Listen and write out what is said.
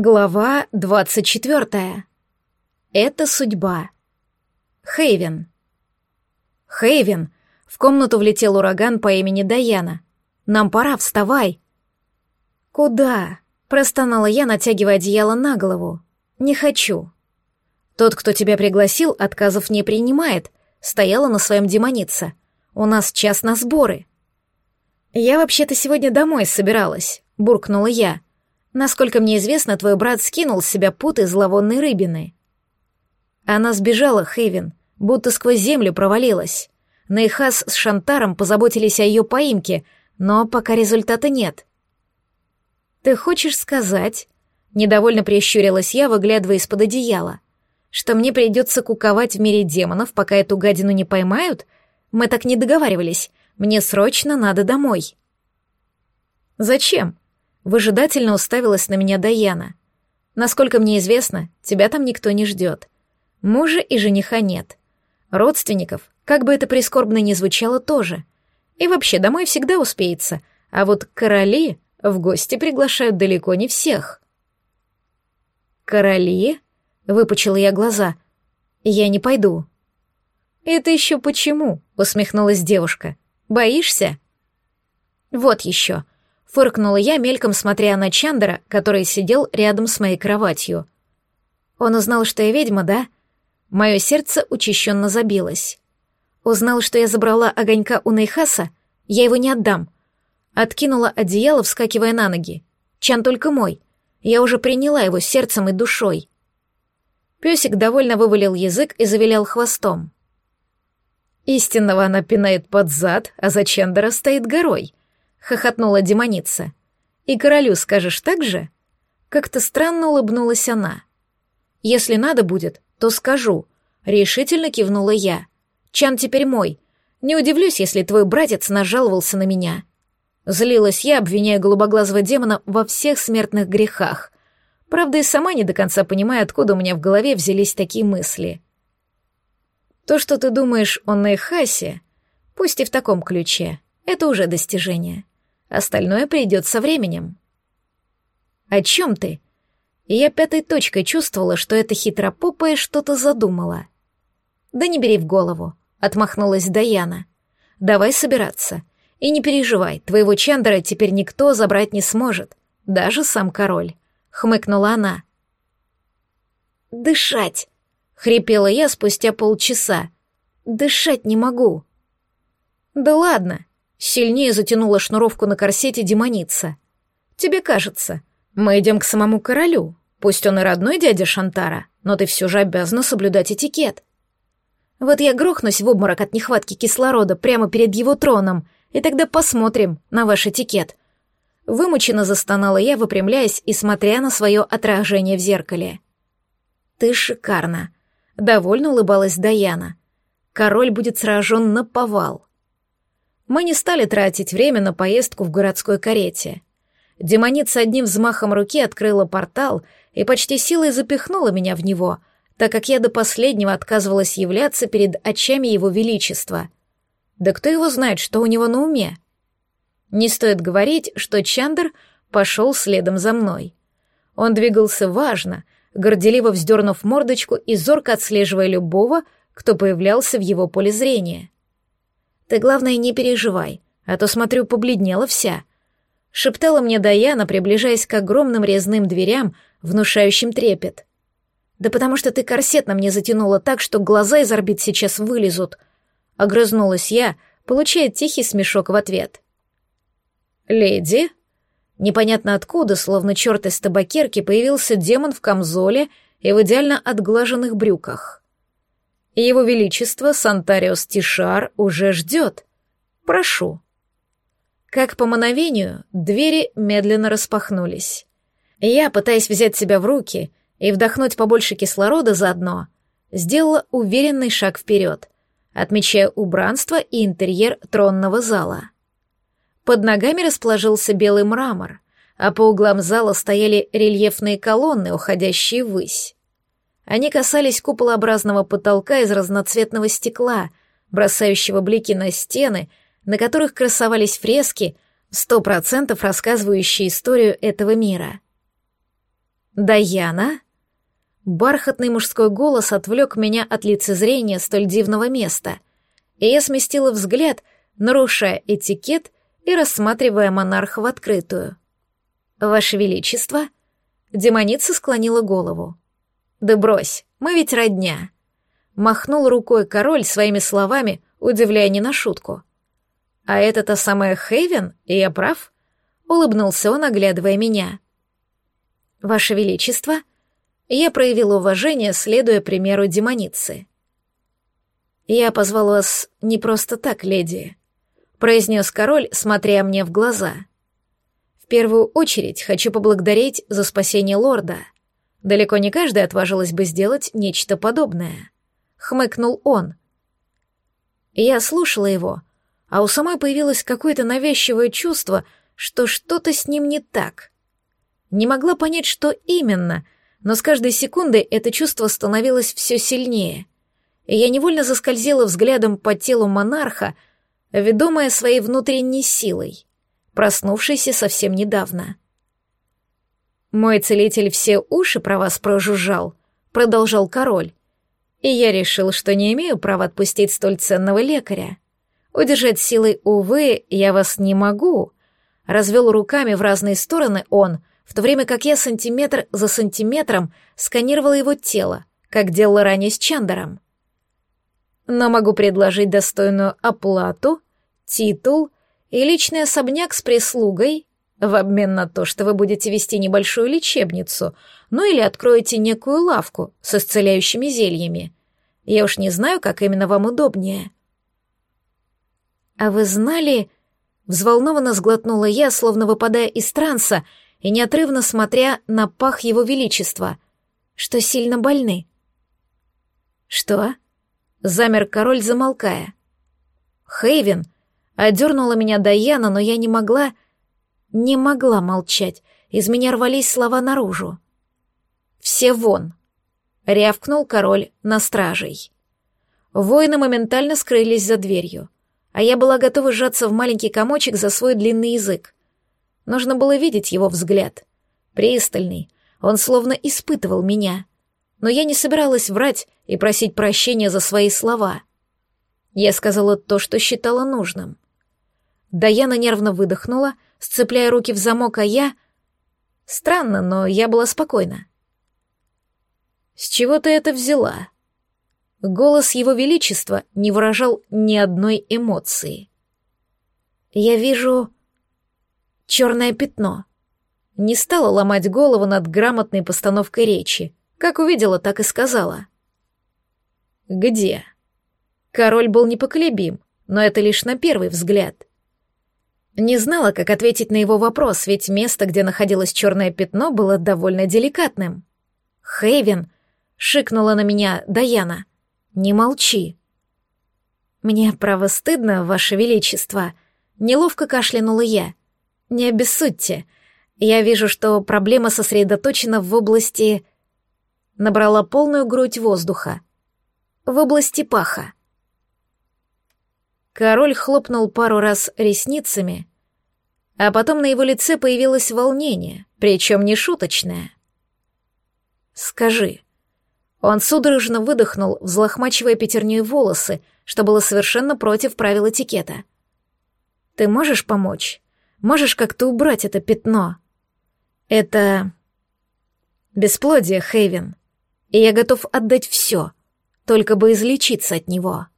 Глава двадцать четвертая. Это судьба. Хейвен. Хейвен. В комнату влетел ураган по имени Даяна. Нам пора, вставай. Куда? Простонала я, натягивая одеяло на голову. Не хочу. Тот, кто тебя пригласил, отказов не принимает. Стояла на своем демонице. У нас час на сборы. Я вообще-то сегодня домой собиралась, буркнула я. Насколько мне известно, твой брат скинул с себя путы зловонной рыбины. Она сбежала, Хейвен, будто сквозь землю провалилась. Нейхас с Шантаром позаботились о ее поимке, но пока результата нет. «Ты хочешь сказать...» — недовольно прищурилась я, выглядывая из-под одеяла. «Что мне придется куковать в мире демонов, пока эту гадину не поймают? Мы так не договаривались. Мне срочно надо домой». «Зачем?» Выжидательно уставилась на меня Даяна. Насколько мне известно, тебя там никто не ждет. Мужа и жениха нет. Родственников, как бы это прискорбно ни звучало, тоже. И вообще, домой всегда успеется, а вот короли в гости приглашают далеко не всех. «Короли?» — выпучила я глаза. «Я не пойду». «Это еще почему?» — усмехнулась девушка. «Боишься?» «Вот еще. Фыркнула я, мельком смотря на Чандера, который сидел рядом с моей кроватью. Он узнал, что я ведьма, да? Мое сердце учащенно забилось. Узнал, что я забрала огонька у Нейхаса? Я его не отдам. Откинула одеяло, вскакивая на ноги. Чан только мой. Я уже приняла его сердцем и душой. Песик довольно вывалил язык и завилял хвостом. Истинного она пинает под зад, а за Чандера стоит горой. — хохотнула демоница. «И королю скажешь так же?» Как-то странно улыбнулась она. «Если надо будет, то скажу», — решительно кивнула я. «Чан теперь мой. Не удивлюсь, если твой братец нажаловался на меня». Злилась я, обвиняя голубоглазого демона во всех смертных грехах. Правда, и сама не до конца понимаю, откуда у меня в голове взялись такие мысли. То, что ты думаешь о Нейхасе, пусть и в таком ключе, это уже достижение. Остальное придет со временем. О чем ты? Я пятой точкой чувствовала, что эта хитропопая что-то задумала. Да не бери в голову, отмахнулась Даяна. Давай собираться. И не переживай, твоего Чандера теперь никто забрать не сможет, даже сам король, хмыкнула она. Дышать, хрипела я спустя полчаса. Дышать не могу. Да ладно, Сильнее затянула шнуровку на корсете демоница. «Тебе кажется, мы идем к самому королю. Пусть он и родной дядя Шантара, но ты все же обязана соблюдать этикет. Вот я грохнусь в обморок от нехватки кислорода прямо перед его троном, и тогда посмотрим на ваш этикет». Вымученно застонала я, выпрямляясь и смотря на свое отражение в зеркале. «Ты шикарно!» — довольно улыбалась Даяна. «Король будет сражен на повал». Мы не стали тратить время на поездку в городской карете. Демоница одним взмахом руки открыла портал и почти силой запихнула меня в него, так как я до последнего отказывалась являться перед очами его величества. Да кто его знает, что у него на уме? Не стоит говорить, что Чандр пошел следом за мной. Он двигался важно, горделиво вздернув мордочку и зорко отслеживая любого, кто появлялся в его поле зрения. Ты, главное, не переживай, а то, смотрю, побледнела вся. Шептала мне Даяна, приближаясь к огромным резным дверям, внушающим трепет. Да потому что ты корсет на мне затянула так, что глаза из орбит сейчас вылезут. Огрызнулась я, получая тихий смешок в ответ. «Леди?» Непонятно откуда, словно черт из табакерки, появился демон в камзоле и в идеально отглаженных брюках. Его Величество Сантариус Тишар уже ждет. Прошу». Как по мановению, двери медленно распахнулись. Я, пытаясь взять себя в руки и вдохнуть побольше кислорода заодно, сделала уверенный шаг вперед, отмечая убранство и интерьер тронного зала. Под ногами расположился белый мрамор, а по углам зала стояли рельефные колонны, уходящие ввысь. Они касались куполообразного потолка из разноцветного стекла, бросающего блики на стены, на которых красовались фрески, сто процентов рассказывающие историю этого мира. «Даяна?» Бархатный мужской голос отвлек меня от лицезрения столь дивного места, и я сместила взгляд, нарушая этикет и рассматривая монарха в открытую. «Ваше Величество?» Демоница склонила голову. «Да брось, мы ведь родня!» Махнул рукой король своими словами, удивляя не на шутку. «А это та самая Хейвен, и я прав?» Улыбнулся он, оглядывая меня. «Ваше Величество?» Я проявила уважение, следуя примеру демоницы. «Я позвал вас не просто так, леди», — произнес король, смотря мне в глаза. «В первую очередь хочу поблагодарить за спасение лорда. Далеко не каждая отважилась бы сделать нечто подобное», — хмыкнул он. Я слушала его, а у самой появилось какое-то навязчивое чувство, что что-то с ним не так. Не могла понять, что именно, но с каждой секундой это чувство становилось все сильнее. И я невольно заскользила взглядом по телу монарха, ведомая своей внутренней силой, проснувшейся совсем недавно. «Мой целитель все уши про вас прожужжал», — продолжал король. «И я решил, что не имею права отпустить столь ценного лекаря. Удержать силой, увы, я вас не могу», — развел руками в разные стороны он, в то время как я сантиметр за сантиметром сканировала его тело, как делала ранее с Чандером. Но могу предложить достойную оплату, титул и личный особняк с прислугой в обмен на то, что вы будете вести небольшую лечебницу, ну или откроете некую лавку с исцеляющими зельями. Я уж не знаю, как именно вам удобнее. А вы знали... Взволнованно сглотнула я, словно выпадая из транса, и неотрывно смотря на пах его величества, что сильно больны. «Что?» — замер король, замолкая. «Хейвен!» — одернула меня Даяна, но я не могла... Не могла молчать, из меня рвались слова наружу. «Все вон!» — рявкнул король на стражей. Воины моментально скрылись за дверью, а я была готова сжаться в маленький комочек за свой длинный язык. Нужно было видеть его взгляд. Пристальный. Он словно испытывал меня. Но я не собиралась врать и просить прощения за свои слова. Я сказала то, что считала нужным. Даяна нервно выдохнула, сцепляя руки в замок, а я... Странно, но я была спокойна. «С чего ты это взяла?» Голос его величества не выражал ни одной эмоции. «Я вижу черное пятно. Не стала ломать голову над грамотной постановкой речи. Как увидела, так и сказала. «Где?» Король был непоколебим, но это лишь на первый взгляд. Не знала, как ответить на его вопрос, ведь место, где находилось черное пятно, было довольно деликатным. «Хейвен!» — шикнула на меня Даяна. «Не молчи!» «Мне, право, стыдно, Ваше Величество!» Неловко кашлянула я. Не обессудьте. Я вижу, что проблема сосредоточена в области... Набрала полную грудь воздуха. В области паха. Король хлопнул пару раз ресницами, а потом на его лице появилось волнение, причем не шуточное. «Скажи». Он судорожно выдохнул, взлохмачивая пятерней волосы, что было совершенно против правил этикета. «Ты можешь помочь?» Можешь как-то убрать это пятно? Это... Бесплодие, Хейвен. И я готов отдать все, только бы излечиться от него».